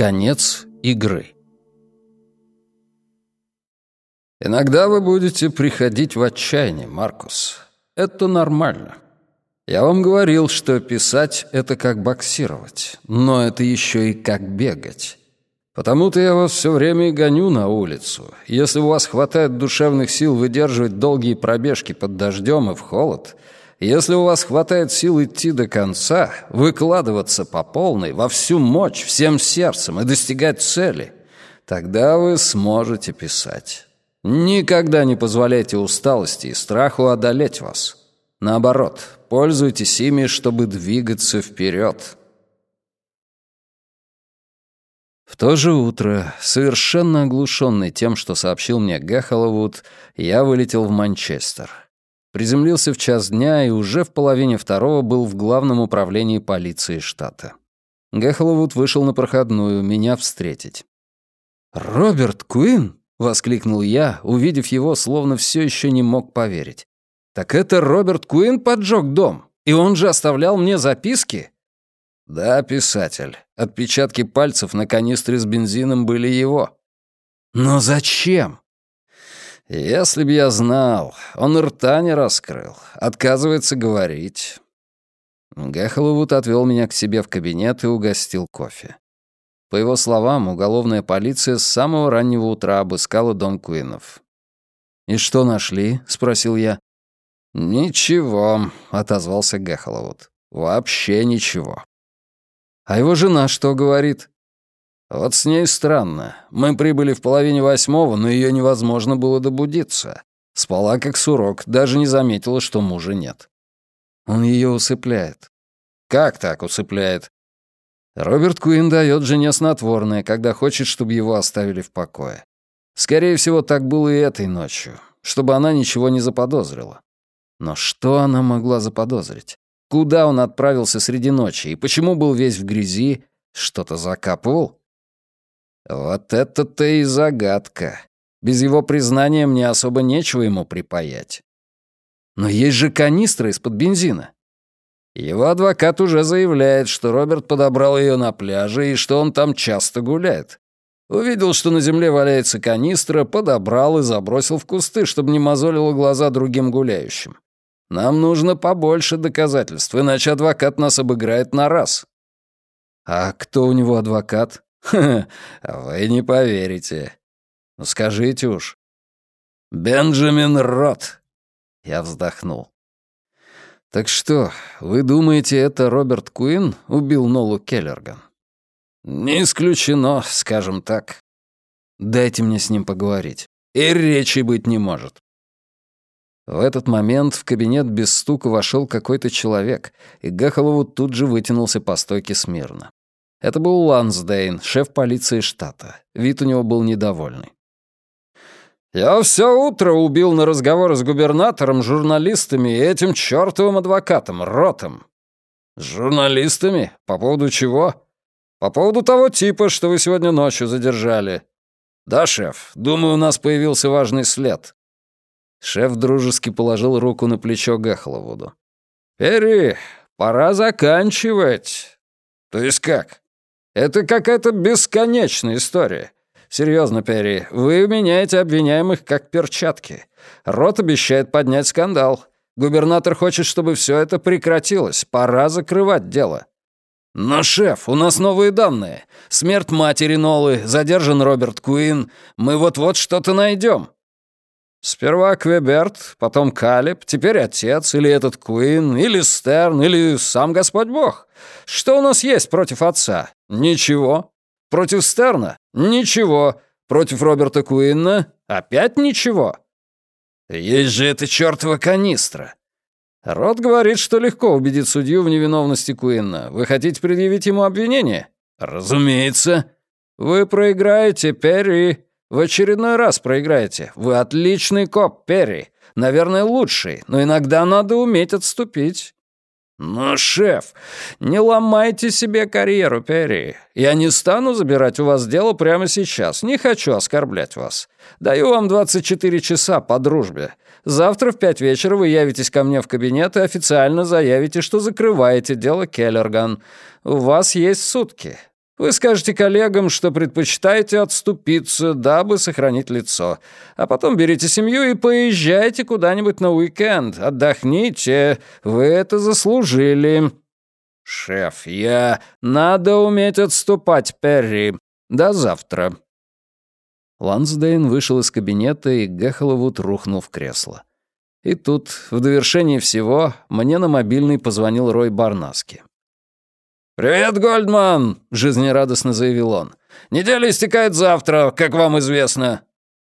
Конец игры. Иногда вы будете приходить в отчаяние, Маркус. Это нормально. Я вам говорил, что писать — это как боксировать, но это еще и как бегать. Потому-то я вас все время и гоню на улицу. Если у вас хватает душевных сил выдерживать долгие пробежки под дождем и в холод, если у вас хватает сил идти до конца, выкладываться по полной, во всю мощь, всем сердцем и достигать цели, тогда вы сможете писать. Никогда не позволяйте усталости и страху одолеть вас. Наоборот, пользуйтесь ими, чтобы двигаться вперед. В то же утро, совершенно оглушенный тем, что сообщил мне Гэхоловуд, я вылетел в Манчестер. Приземлился в час дня и уже в половине второго был в главном управлении полиции штата. Гэхоловуд вышел на проходную меня встретить. «Роберт Куин?» — воскликнул я, увидев его, словно все еще не мог поверить. «Так это Роберт Куин поджег дом, и он же оставлял мне записки?» «Да, писатель. Отпечатки пальцев на канистре с бензином были его». «Но зачем?» Если б я знал, он рта не раскрыл, отказывается говорить. Гэхоловуд отвел меня к себе в кабинет и угостил кофе. По его словам, уголовная полиция с самого раннего утра обыскала дом Куинов. «И что нашли?» — спросил я. «Ничего», — отозвался Гэхоловуд. «Вообще ничего». «А его жена что говорит?» Вот с ней странно. Мы прибыли в половине восьмого, но ее невозможно было добудиться. Спала как сурок, даже не заметила, что мужа нет. Он ее усыпляет. Как так усыпляет? Роберт Куин дает жене снотворное, когда хочет, чтобы его оставили в покое. Скорее всего, так было и этой ночью, чтобы она ничего не заподозрила. Но что она могла заподозрить? Куда он отправился среди ночи и почему был весь в грязи? Что-то закапывал? Вот это-то и загадка. Без его признания мне особо нечего ему припаять. Но есть же канистра из-под бензина. Его адвокат уже заявляет, что Роберт подобрал ее на пляже и что он там часто гуляет. Увидел, что на земле валяется канистра, подобрал и забросил в кусты, чтобы не мозолило глаза другим гуляющим. Нам нужно побольше доказательств, иначе адвокат нас обыграет на раз. А кто у него адвокат? Ха, вы не поверите. Ну скажите уж. Бенджамин Рот. Я вздохнул. Так что, вы думаете, это Роберт Куин убил Нолу Келлерган? Не исключено, скажем так. Дайте мне с ним поговорить. И речи быть не может. В этот момент в кабинет без стука вошел какой-то человек, и Гахолову тут же вытянулся по стойке смирно. Это был Лансдейн, шеф полиции штата. Вид у него был недовольный. «Я все утро убил на разговоры с губернатором, журналистами и этим чертовым адвокатом, Ротом». «С журналистами? По поводу чего?» «По поводу того типа, что вы сегодня ночью задержали». «Да, шеф, думаю, у нас появился важный след». Шеф дружески положил руку на плечо Гахловуду. «Перри, пора заканчивать». «То есть как?» Это какая-то бесконечная история. Серьезно, Перри, вы меняете обвиняемых как перчатки. Рот обещает поднять скандал. Губернатор хочет, чтобы все это прекратилось. Пора закрывать дело. Но, шеф, у нас новые данные. Смерть матери Нолы, задержан Роберт Куин. Мы вот-вот что-то найдем. Сперва Квеберт, потом Калеб, теперь отец, или этот Куин, или Стерн, или сам Господь Бог. Что у нас есть против отца? Ничего. Против Стерна? Ничего. Против Роберта Куинна? Опять ничего. Есть же эта чертова канистра. Рот говорит, что легко убедить судью в невиновности Куинна. Вы хотите предъявить ему обвинение? Разумеется. Вы проиграете, Перри. В очередной раз проиграете. Вы отличный коп, Перри. Наверное, лучший, но иногда надо уметь отступить. «Но, шеф, не ломайте себе карьеру, Перри. Я не стану забирать у вас дело прямо сейчас. Не хочу оскорблять вас. Даю вам 24 часа по дружбе. Завтра в пять вечера вы явитесь ко мне в кабинет и официально заявите, что закрываете дело Келлерган. У вас есть сутки. Вы скажете коллегам, что предпочитаете отступиться, дабы сохранить лицо. А потом берите семью и поезжайте куда-нибудь на уикенд. Отдохните, вы это заслужили. Шеф, я... Надо уметь отступать, Перри. До завтра. Лансдейн вышел из кабинета, и Гехоловуд рухнул в кресло. И тут, в довершении всего, мне на мобильный позвонил Рой Барнаски. «Привет, Гольдман!» — жизнерадостно заявил он. «Неделя истекает завтра, как вам известно».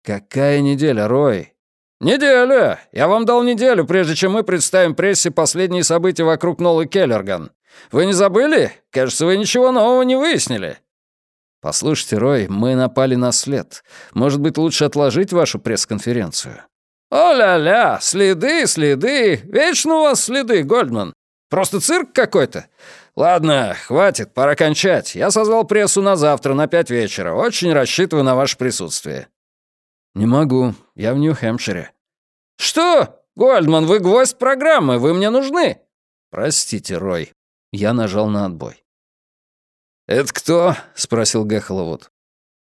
«Какая неделя, Рой?» «Неделя! Я вам дал неделю, прежде чем мы представим прессе последние события вокруг Нолы Келлерган. Вы не забыли? Кажется, вы ничего нового не выяснили». «Послушайте, Рой, мы напали на след. Может быть, лучше отложить вашу пресс-конференцию?» «О-ля-ля! Следы, следы! Вечно у вас следы, Гольдман! Просто цирк какой-то! «Ладно, хватит, пора кончать. Я созвал прессу на завтра, на пять вечера. Очень рассчитываю на ваше присутствие». «Не могу. Я в Нью-Хэмпшире». «Что? Гольдман, вы гвоздь программы, вы мне нужны». «Простите, Рой». Я нажал на отбой. «Это кто?» — спросил Гехоловуд.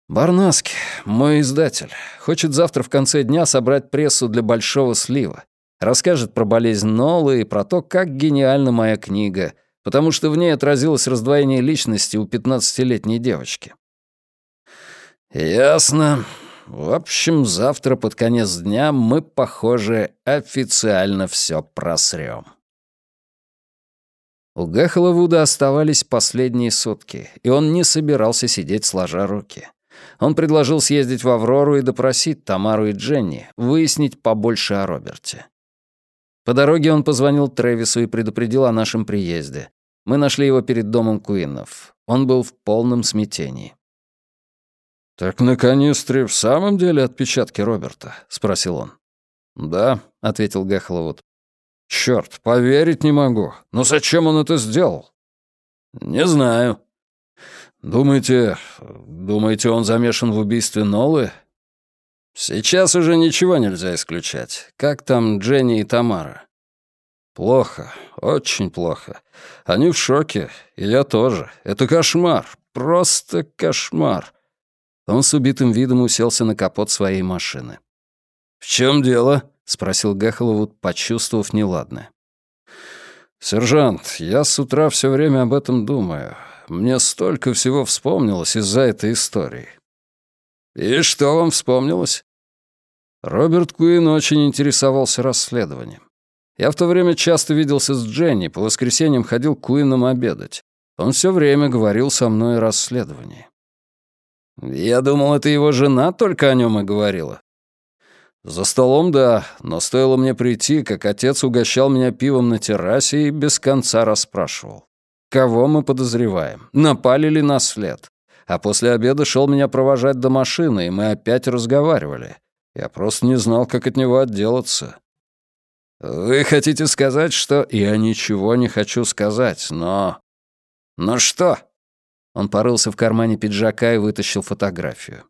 «Барнаски, мой издатель. Хочет завтра в конце дня собрать прессу для большого слива. Расскажет про болезнь Нолы и про то, как гениальна моя книга — потому что в ней отразилось раздвоение личности у 15-летней девочки. «Ясно. В общем, завтра под конец дня мы, похоже, официально все просрем». У Гехоловуда оставались последние сутки, и он не собирался сидеть сложа руки. Он предложил съездить в Аврору и допросить Тамару и Дженни, выяснить побольше о Роберте. По дороге он позвонил Трэвису и предупредил о нашем приезде. Мы нашли его перед домом Куиннов. Он был в полном смятении. «Так на канистре в самом деле отпечатки Роберта?» — спросил он. «Да», — ответил Гехловуд. «Чёрт, поверить не могу. Но зачем он это сделал?» «Не знаю». «Думаете, думаете, он замешан в убийстве Нолы?» «Сейчас уже ничего нельзя исключать. Как там Дженни и Тамара?» Плохо, очень плохо. Они в шоке, и я тоже. Это кошмар, просто кошмар. Он с убитым видом уселся на капот своей машины. «В чем дело?» — спросил Гехоловуд, почувствовав неладное. «Сержант, я с утра все время об этом думаю. Мне столько всего вспомнилось из-за этой истории». «И что вам вспомнилось?» Роберт Куин очень интересовался расследованием. Я в то время часто виделся с Дженни, по воскресеньям ходил к Куинам обедать. Он все время говорил со мной о расследовании. Я думал, это его жена только о нем и говорила. За столом, да, но стоило мне прийти, как отец угощал меня пивом на террасе и без конца расспрашивал. Кого мы подозреваем? Напали ли на след? А после обеда шел меня провожать до машины, и мы опять разговаривали. Я просто не знал, как от него отделаться. «Вы хотите сказать, что...» «Я ничего не хочу сказать, но...» «Но что?» Он порылся в кармане пиджака и вытащил фотографию.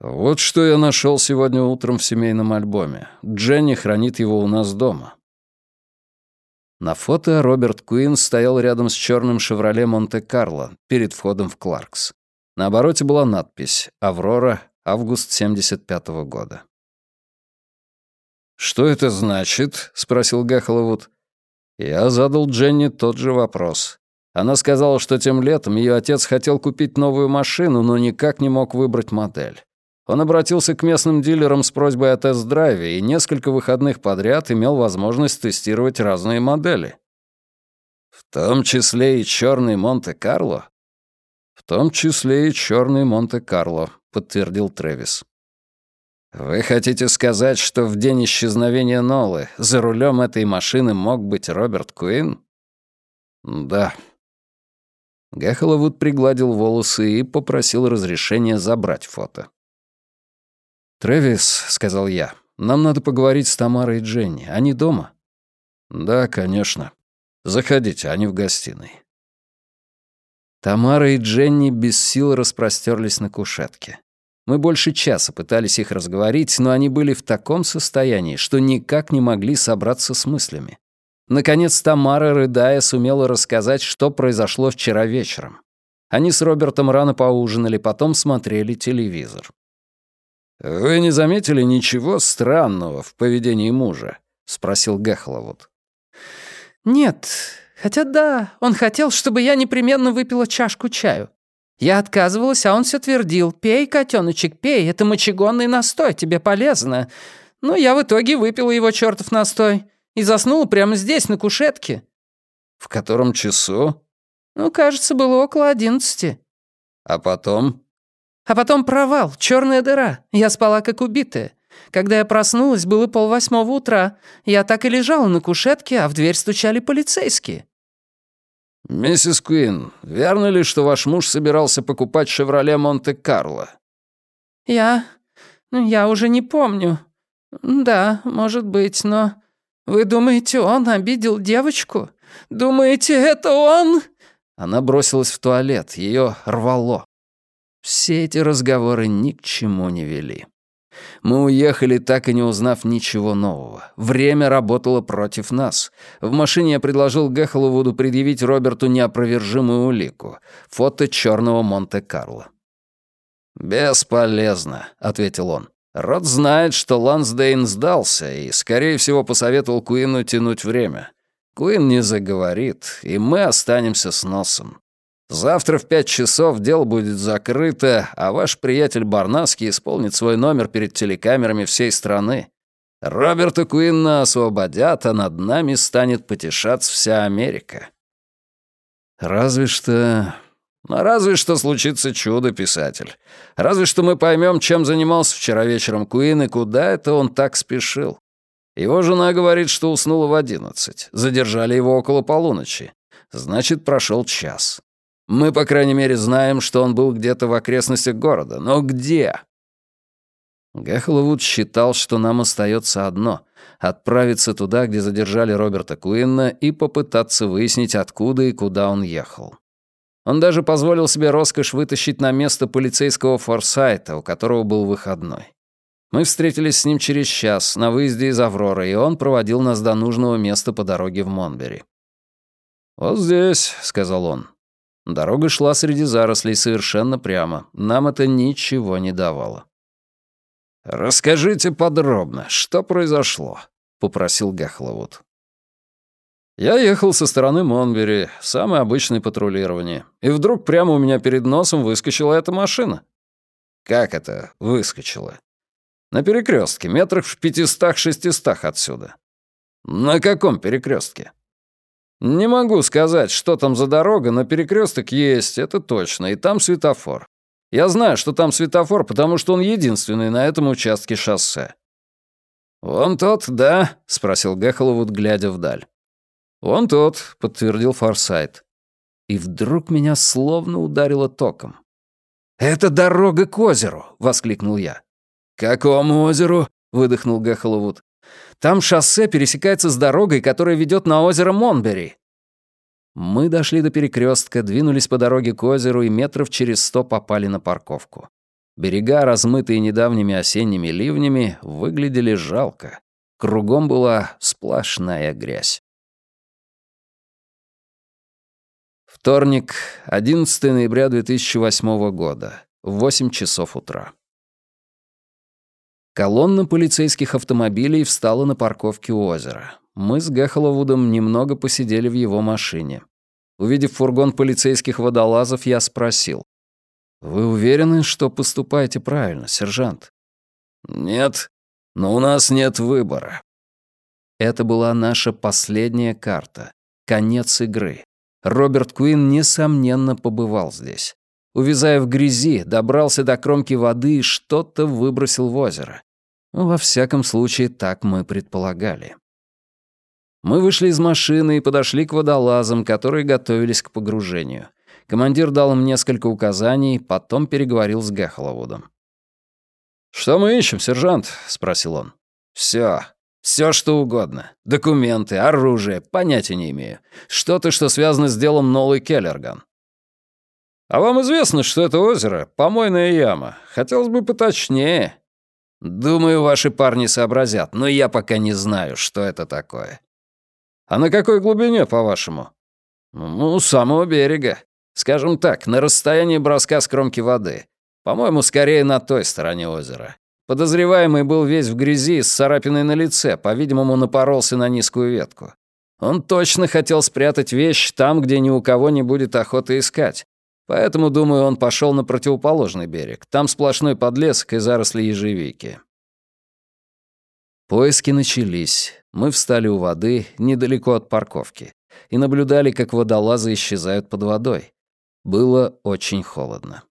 «Вот что я нашел сегодня утром в семейном альбоме. Дженни хранит его у нас дома». На фото Роберт Куин стоял рядом с черным «Шевроле Монте-Карло» перед входом в Кларкс. На обороте была надпись «Аврора, август 75 -го года». «Что это значит?» — спросил Гахоловуд. Я задал Дженни тот же вопрос. Она сказала, что тем летом ее отец хотел купить новую машину, но никак не мог выбрать модель. Он обратился к местным дилерам с просьбой о тест-драйве и несколько выходных подряд имел возможность тестировать разные модели. В том числе и черный Монте-Карло? В том числе и черный Монте-Карло, подтвердил Трэвис. «Вы хотите сказать, что в день исчезновения Нолы за рулем этой машины мог быть Роберт Куин?» «Да». Гехоловуд пригладил волосы и попросил разрешения забрать фото. «Трэвис», — сказал я, — «нам надо поговорить с Тамарой и Дженни. Они дома?» «Да, конечно. Заходите, они в гостиной». Тамара и Дженни без сил распростерлись на кушетке. Мы больше часа пытались их разговорить, но они были в таком состоянии, что никак не могли собраться с мыслями. Наконец Тамара, рыдая, сумела рассказать, что произошло вчера вечером. Они с Робертом рано поужинали, потом смотрели телевизор. «Вы не заметили ничего странного в поведении мужа?» — спросил Гехловуд. «Нет, хотя да, он хотел, чтобы я непременно выпила чашку чаю. Я отказывалась, а он все твердил. «Пей, котеночек, пей, это мочегонный настой, тебе полезно». Но я в итоге выпила его чертов настой и заснула прямо здесь, на кушетке. «В котором часу?» «Ну, кажется, было около одиннадцати». «А потом?» «А потом провал, черная дыра. Я спала как убитая. Когда я проснулась, было полвосьмого утра. Я так и лежала на кушетке, а в дверь стучали полицейские». «Миссис Куин, верно ли, что ваш муж собирался покупать «Шевроле Монте-Карло»?» «Я... Ну, я уже не помню. Да, может быть, но... Вы думаете, он обидел девочку? Думаете, это он?» Она бросилась в туалет, ее рвало. Все эти разговоры ни к чему не вели. Мы уехали, так и не узнав ничего нового. Время работало против нас. В машине я предложил Гехоловуду предъявить Роберту неопровержимую улику — фото черного Монте-Карло. «Бесполезно», — ответил он. «Рот знает, что Лансдейн сдался и, скорее всего, посоветовал Куину тянуть время. Куин не заговорит, и мы останемся с носом. Завтра в пять часов дело будет закрыто, а ваш приятель Барнаски исполнит свой номер перед телекамерами всей страны. Роберта Куинна освободят, а над нами станет потешаться вся Америка. Разве что... Ну, разве что случится чудо, писатель. Разве что мы поймем, чем занимался вчера вечером Куин и куда это он так спешил. Его жена говорит, что уснула в одиннадцать. Задержали его около полуночи. Значит, прошел час. Мы, по крайней мере, знаем, что он был где-то в окрестностях города. Но где? Гехловуд считал, что нам остается одно — отправиться туда, где задержали Роберта Куинна, и попытаться выяснить, откуда и куда он ехал. Он даже позволил себе роскошь вытащить на место полицейского Форсайта, у которого был выходной. Мы встретились с ним через час на выезде из Авроры, и он проводил нас до нужного места по дороге в Монбери. «Вот здесь», — сказал он, Дорога шла среди зарослей совершенно прямо. Нам это ничего не давало. «Расскажите подробно, что произошло?» — попросил Гахловуд. Я ехал со стороны Монбери, самое обычное патрулирование, и вдруг прямо у меня перед носом выскочила эта машина. Как это выскочила? На перекрестке, метрах в пятистах-шестистах отсюда. На каком перекрестке? Не могу сказать, что там за дорога, но перекресток есть, это точно, и там светофор. Я знаю, что там светофор, потому что он единственный на этом участке шоссе. «Вон тот, да?» — спросил Гехоловуд, глядя вдаль. «Вон тот», — подтвердил Форсайт. И вдруг меня словно ударило током. «Это дорога к озеру!» — воскликнул я. «Какому озеру?» — выдохнул Гехоловуд. Там шоссе пересекается с дорогой, которая ведет на озеро Монбери. Мы дошли до перекрестка, двинулись по дороге к озеру и метров через сто попали на парковку. Берега, размытые недавними осенними ливнями, выглядели жалко. Кругом была сплошная грязь. Вторник, 11 ноября 2008 года, в 8 часов утра. Колонна полицейских автомобилей встала на парковке у озера. Мы с Гехоловудом немного посидели в его машине. Увидев фургон полицейских водолазов, я спросил. «Вы уверены, что поступаете правильно, сержант?» «Нет, но у нас нет выбора». Это была наша последняя карта. Конец игры. Роберт Куин, несомненно, побывал здесь. Увязая в грязи, добрался до кромки воды и что-то выбросил в озеро. Во всяком случае, так мы предполагали. Мы вышли из машины и подошли к водолазам, которые готовились к погружению. Командир дал им несколько указаний, потом переговорил с Гехоловудом. «Что мы ищем, сержант?» — спросил он. «Всё. Всё, что угодно. Документы, оружие, понятия не имею. Что-то, что связано с делом Нолы Келлерган». «А вам известно, что это озеро — помойная яма? Хотелось бы поточнее. «Думаю, ваши парни сообразят, но я пока не знаю, что это такое». «А на какой глубине, по-вашему?» «Ну, у самого берега. Скажем так, на расстоянии броска с кромки воды. По-моему, скорее на той стороне озера. Подозреваемый был весь в грязи с царапиной на лице, по-видимому, напоролся на низкую ветку. Он точно хотел спрятать вещь там, где ни у кого не будет охоты искать. Поэтому, думаю, он пошел на противоположный берег. Там сплошной подлесок и заросли ежевики. Поиски начались. Мы встали у воды, недалеко от парковки, и наблюдали, как водолазы исчезают под водой. Было очень холодно.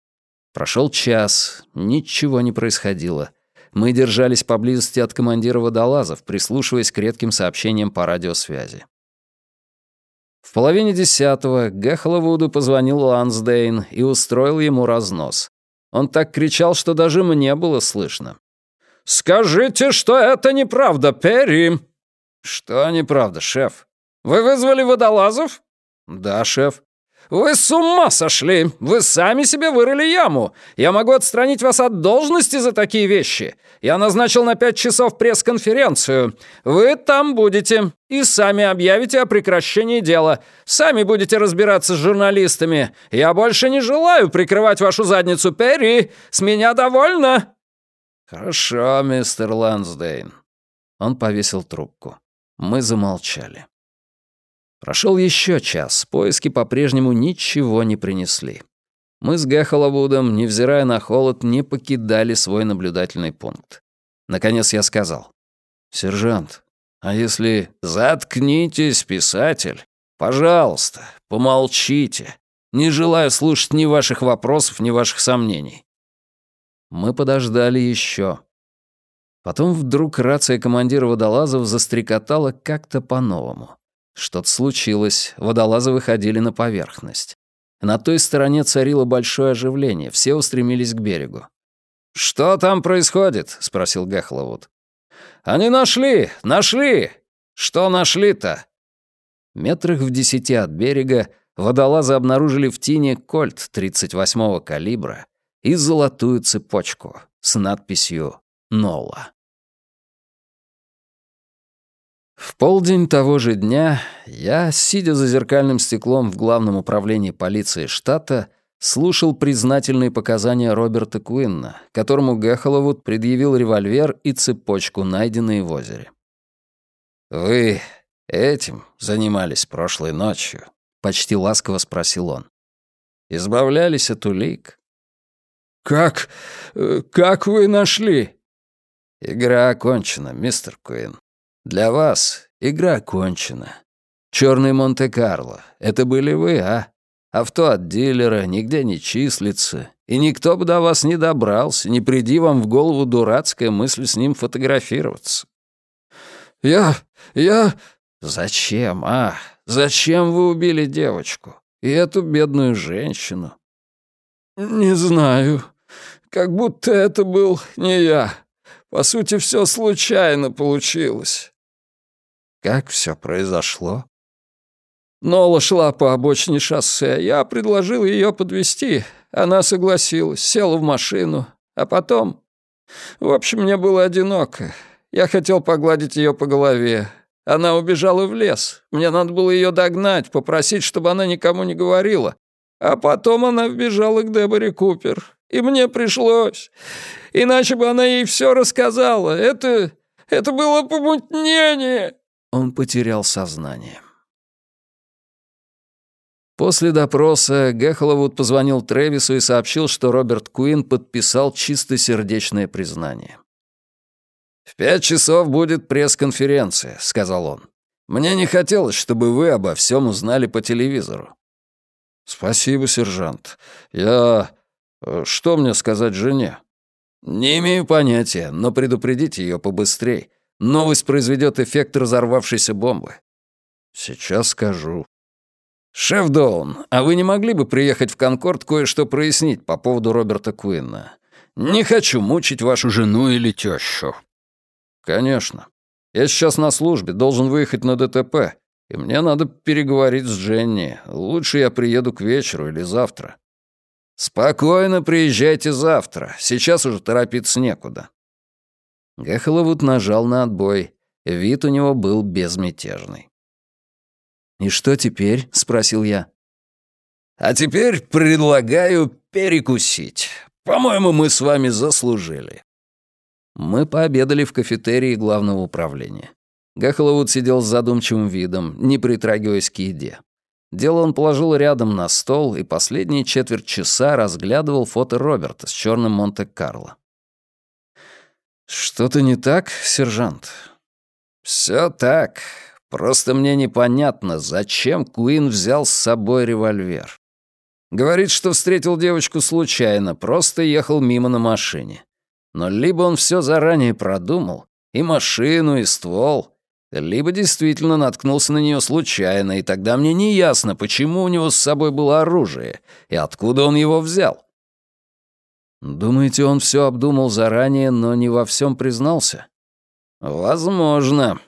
Прошел час, ничего не происходило. Мы держались поблизости от командира водолазов, прислушиваясь к редким сообщениям по радиосвязи. В половине десятого Гехловуду позвонил Лансдейн и устроил ему разнос. Он так кричал, что даже мне было слышно. «Скажите, что это неправда, Перри!» «Что неправда, шеф?» «Вы вызвали водолазов?» «Да, шеф». «Вы с ума сошли! Вы сами себе вырыли яму! Я могу отстранить вас от должности за такие вещи! Я назначил на пять часов пресс-конференцию. Вы там будете и сами объявите о прекращении дела. Сами будете разбираться с журналистами. Я больше не желаю прикрывать вашу задницу, Перри! С меня довольно!» «Хорошо, мистер Лансдейн». Он повесил трубку. Мы замолчали. Прошел еще час, поиски по-прежнему ничего не принесли. Мы с Гехоловудом, невзирая на холод, не покидали свой наблюдательный пункт. Наконец я сказал. «Сержант, а если...» «Заткнитесь, писатель. Пожалуйста, помолчите. Не желаю слушать ни ваших вопросов, ни ваших сомнений». Мы подождали еще. Потом вдруг рация командира водолазов застрекотала как-то по-новому. Что-то случилось, водолазы выходили на поверхность. На той стороне царило большое оживление, все устремились к берегу. «Что там происходит?» — спросил Гехловуд. «Они нашли! Нашли! Что нашли-то?» Метрах в десяти от берега водолазы обнаружили в тине кольт 38-го калибра и золотую цепочку с надписью «Нола». В полдень того же дня я, сидя за зеркальным стеклом в главном управлении полиции штата, слушал признательные показания Роберта Куинна, которому Гехоловуд предъявил револьвер и цепочку, найденные в озере. «Вы этим занимались прошлой ночью?» — почти ласково спросил он. «Избавлялись от улик?» «Как... Э, как вы нашли?» «Игра окончена, мистер Куин. Для вас игра окончена. Черный Монте-Карло. Это были вы, а? Авто от дилера нигде не числится. И никто бы до вас не добрался, не приди вам в голову дурацкая мысль с ним фотографироваться. Я... я... Зачем, а? Зачем вы убили девочку? И эту бедную женщину? Не знаю. Как будто это был не я. По сути, все случайно получилось. Как все произошло? Нола шла по обочине шоссе. Я предложил ее подвести. Она согласилась, села в машину. А потом... В общем, мне было одиноко. Я хотел погладить ее по голове. Она убежала в лес. Мне надо было ее догнать, попросить, чтобы она никому не говорила. А потом она вбежала к Деборе Купер. И мне пришлось. Иначе бы она ей все рассказала. Это... это было помутнение. Он потерял сознание. После допроса Гехоловуд позвонил Трэвису и сообщил, что Роберт Куин подписал чистосердечное признание. «В пять часов будет пресс-конференция», — сказал он. «Мне не хотелось, чтобы вы обо всем узнали по телевизору». «Спасибо, сержант. Я... Э, что мне сказать жене?» «Не имею понятия, но предупредите ее побыстрей. Новость произведет эффект разорвавшейся бомбы». «Сейчас скажу». «Шеф Доун, а вы не могли бы приехать в Конкорд кое-что прояснить по поводу Роберта Куинна? Не хочу мучить вашу жену или тещу». «Конечно. Я сейчас на службе, должен выехать на ДТП, и мне надо переговорить с Дженни. Лучше я приеду к вечеру или завтра». «Спокойно приезжайте завтра. Сейчас уже торопиться некуда». Гехоловуд нажал на отбой. Вид у него был безмятежный. «И что теперь?» — спросил я. А теперь предлагаю перекусить. По-моему, мы с вами заслужили». Мы пообедали в кафетерии главного управления. Гахоловуд сидел с задумчивым видом, не притрагиваясь к еде. Дело он положил рядом на стол и последние четверть часа разглядывал фото Роберта с черным Монте-Карло. «Что-то не так, сержант?» «Все так. Просто мне непонятно, зачем Куин взял с собой револьвер. Говорит, что встретил девочку случайно, просто ехал мимо на машине. Но либо он все заранее продумал, и машину, и ствол, либо действительно наткнулся на нее случайно, и тогда мне не ясно, почему у него с собой было оружие и откуда он его взял. Думаете, он все обдумал заранее, но не во всем признался? Возможно.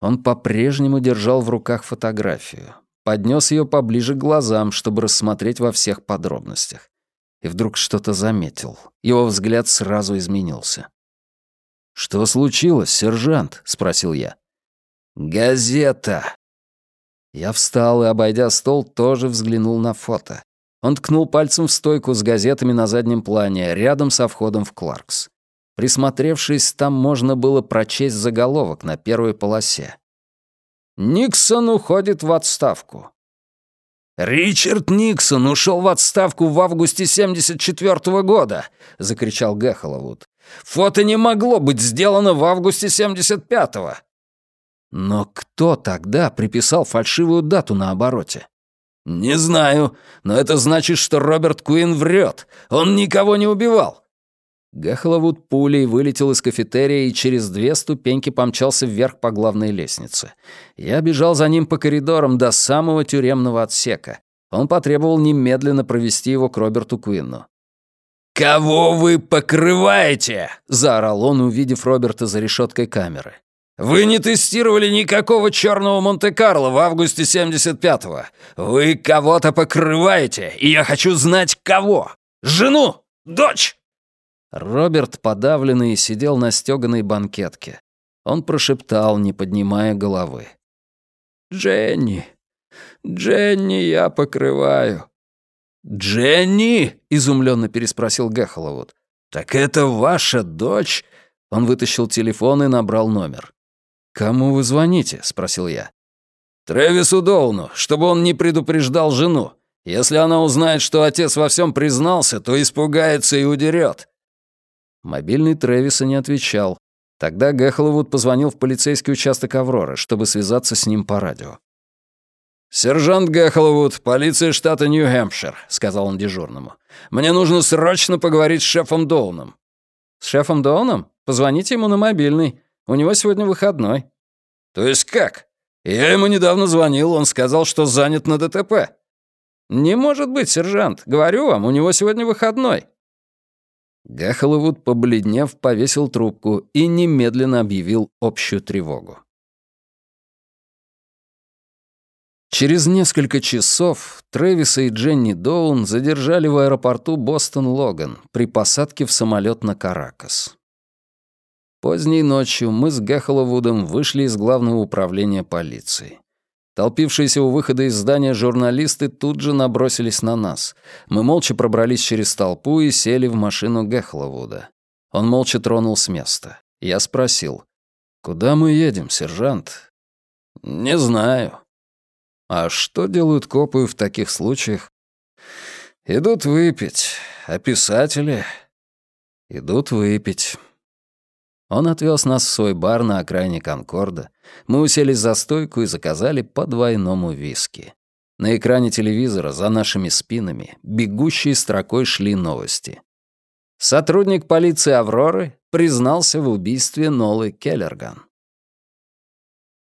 Он по-прежнему держал в руках фотографию, поднес ее поближе к глазам, чтобы рассмотреть во всех подробностях. И вдруг что-то заметил. Его взгляд сразу изменился. «Что случилось, сержант?» — спросил я. «Газета!» Я встал и, обойдя стол, тоже взглянул на фото. Он ткнул пальцем в стойку с газетами на заднем плане, рядом со входом в Кларкс. Присмотревшись, там можно было прочесть заголовок на первой полосе. «Никсон уходит в отставку». «Ричард Никсон ушел в отставку в августе 74 -го года!» — закричал Гэхоловуд. «Фото не могло быть сделано в августе 75-го!» Но кто тогда приписал фальшивую дату на обороте? «Не знаю, но это значит, что Роберт Куин врет. Он никого не убивал». Гахловуд пулей вылетел из кафетерия и через две ступеньки помчался вверх по главной лестнице. Я бежал за ним по коридорам до самого тюремного отсека. Он потребовал немедленно провести его к Роберту Куинну. «Кого вы покрываете?» — заорал он, увидев Роберта за решеткой камеры. Вы не тестировали никакого черного Монте-Карло в августе 75-го. Вы кого-то покрываете, и я хочу знать, кого. Жену? Дочь?» Роберт, подавленный, сидел на стёганой банкетке. Он прошептал, не поднимая головы. «Дженни, Дженни я покрываю». «Дженни?» — изумленно переспросил Гехоловуд. «Так это ваша дочь?» Он вытащил телефон и набрал номер. «Кому вы звоните?» — спросил я. «Трэвису Доуну, чтобы он не предупреждал жену. Если она узнает, что отец во всем признался, то испугается и удерет». Мобильный Трэвиса не отвечал. Тогда Гэхлвуд позвонил в полицейский участок Авроры, чтобы связаться с ним по радио. «Сержант Гэхлвуд, полиция штата Нью-Хэмпшир», — сказал он дежурному. «Мне нужно срочно поговорить с шефом Доуном». «С шефом Доуном? Позвоните ему на мобильный. У него сегодня выходной». «То есть как? Я ему недавно звонил, он сказал, что занят на ДТП». «Не может быть, сержант. Говорю вам, у него сегодня выходной». Гахоловуд, побледнев, повесил трубку и немедленно объявил общую тревогу. Через несколько часов Трэвиса и Дженни Доун задержали в аэропорту Бостон-Логан при посадке в самолет на Каракас. Поздней ночью мы с Гехоловудом вышли из главного управления полиции. Толпившиеся у выхода из здания журналисты тут же набросились на нас. Мы молча пробрались через толпу и сели в машину Гехоловуда. Он молча тронул с места. Я спросил, «Куда мы едем, сержант?» «Не знаю». «А что делают копы в таких случаях?» «Идут выпить. А писатели?» «Идут выпить». Он отвез нас в свой бар на окраине Конкорда. Мы уселись за стойку и заказали по двойному виски. На экране телевизора за нашими спинами бегущей строкой шли новости. Сотрудник полиции «Авроры» признался в убийстве Нолы Келлерган.